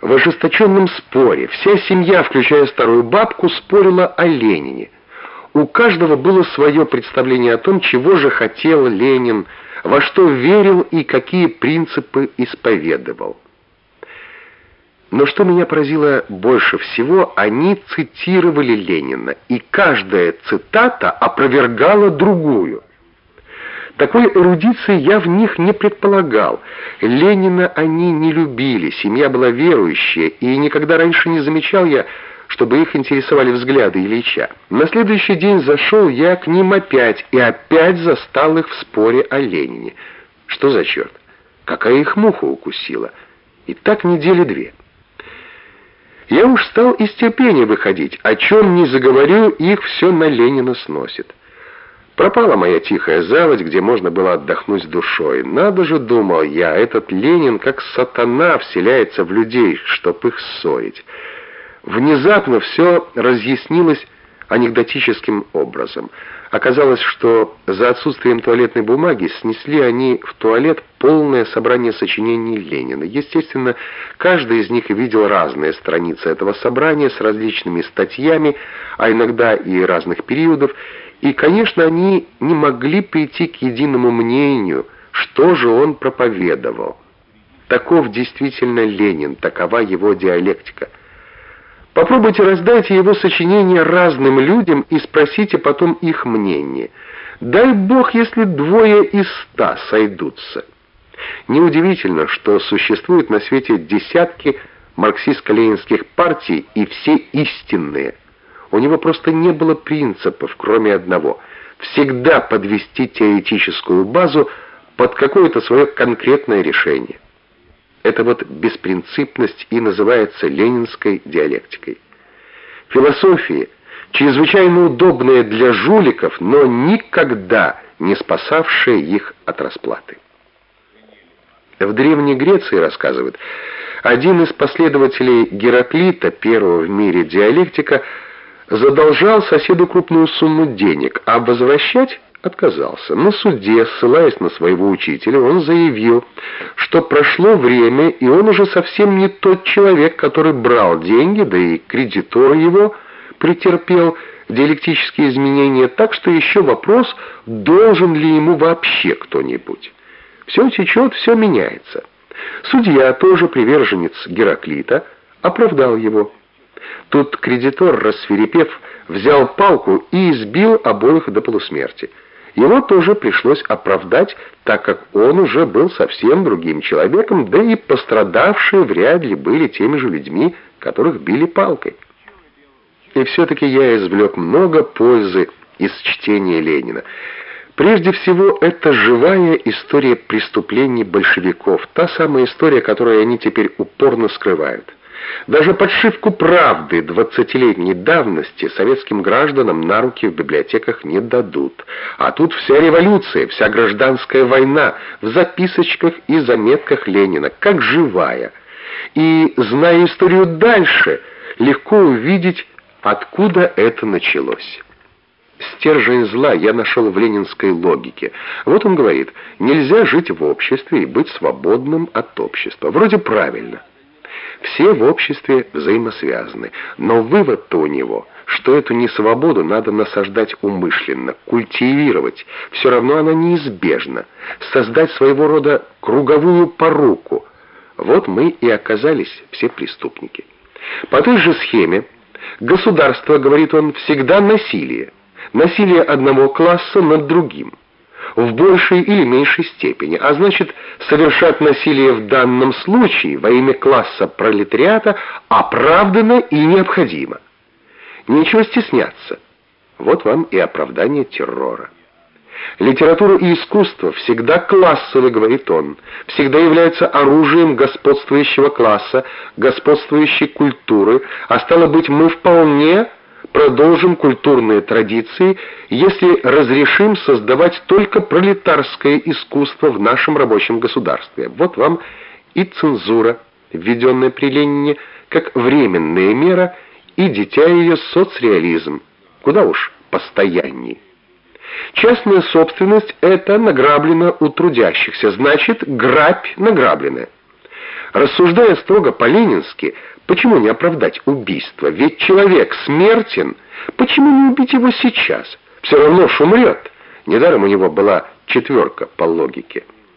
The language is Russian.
в ожесточенном споре. Вся семья, включая старую бабку, спорила о Ленине. У каждого было свое представление о том, чего же хотел Ленин, во что верил и какие принципы исповедовал. Но что меня поразило больше всего, они цитировали Ленина, и каждая цитата опровергала другую. Такой эрудиции я в них не предполагал. Ленина они не любили, семья была верующая, и никогда раньше не замечал я, чтобы их интересовали взгляды Ильича. На следующий день зашел я к ним опять, и опять застал их в споре о Ленине. Что за черт? Какая их муха укусила? И так недели две. Я уж стал из терпения выходить, о чем не заговорю, их все на Ленина сносит. Пропала моя тихая заводь, где можно было отдохнуть душой. Надо же, думал я, этот Ленин как сатана вселяется в людей, чтоб их ссорить. Внезапно все разъяснилось анекдотическим образом. Оказалось, что за отсутствием туалетной бумаги снесли они в туалет полное собрание сочинений Ленина. Естественно, каждый из них видел разные страницы этого собрания с различными статьями, а иногда и разных периодов, и, конечно, они не могли прийти к единому мнению, что же он проповедовал. Таков действительно Ленин, такова его диалектика. Попробуйте раздайте его сочинения разным людям и спросите потом их мнение. Дай Бог, если двое из ста сойдутся. Неудивительно, что существуют на свете десятки марксистско-ленинских партий и все истинные – у него просто не было принципов, кроме одного — всегда подвести теоретическую базу под какое-то свое конкретное решение. Это вот беспринципность и называется ленинской диалектикой. Философия, чрезвычайно удобная для жуликов, но никогда не спасавшая их от расплаты. В Древней Греции, рассказывают, один из последователей Гераклита, первого в мире диалектика, задолжал соседу крупную сумму денег, а возвращать отказался. На суде, ссылаясь на своего учителя, он заявил, что прошло время, и он уже совсем не тот человек, который брал деньги, да и кредитор его претерпел диалектические изменения, так что еще вопрос, должен ли ему вообще кто-нибудь. Все течет, все меняется. Судья, тоже приверженец Гераклита, оправдал его. Тут кредитор, рассверепев, взял палку и избил обоих до полусмерти. Его тоже пришлось оправдать, так как он уже был совсем другим человеком, да и пострадавшие вряд ли были теми же людьми, которых били палкой. И все-таки я извлек много пользы из чтения Ленина. Прежде всего, это живая история преступлений большевиков, та самая история, которую они теперь упорно скрывают. Даже подшивку правды двадцатилетней давности советским гражданам на руки в библиотеках не дадут. А тут вся революция, вся гражданская война в записочках и заметках Ленина, как живая. И, зная историю дальше, легко увидеть, откуда это началось. Стержень зла я нашел в ленинской логике. Вот он говорит, нельзя жить в обществе и быть свободным от общества. Вроде правильно. Все в обществе взаимосвязаны, но вывод-то у него, что эту несвободу надо насаждать умышленно, культивировать, все равно она неизбежна, создать своего рода круговую поруку. Вот мы и оказались все преступники. По той же схеме государство, говорит он, всегда насилие. Насилие одного класса над другим в большей или меньшей степени, а значит, совершать насилие в данном случае во имя класса пролетариата оправдано и необходимо. Нечего стесняться. Вот вам и оправдание террора. Литература и искусство всегда классовы, говорит он, всегда являются оружием господствующего класса, господствующей культуры, а стало быть, мы вполне продолжим культурные традиции, если разрешим создавать только пролетарское искусство в нашем рабочем государстве. Вот вам и цензура, введенная при Ленине как временная мера, и дитя ее соцреализм, куда уж постоянней. Частная собственность – это награблено у трудящихся, значит, грабь награбленная. Рассуждая строго по-ленински, почему не оправдать убийство? Ведь человек смертен. Почему не убить его сейчас? Все равно умрет. Недаром у него была четверка по логике.